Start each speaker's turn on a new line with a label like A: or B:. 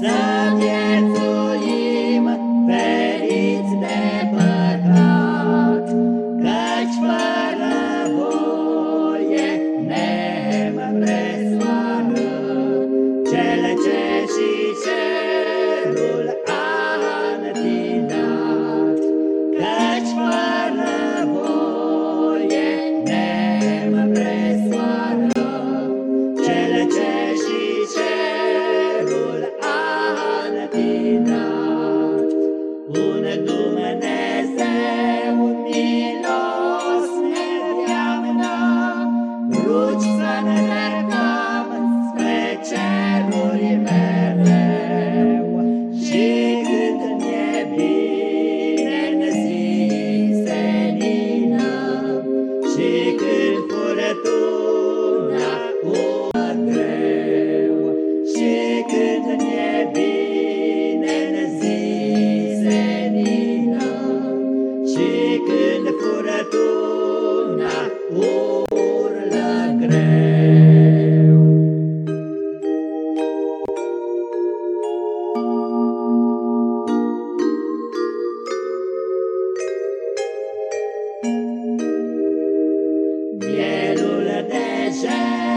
A: Sad. I do. shame.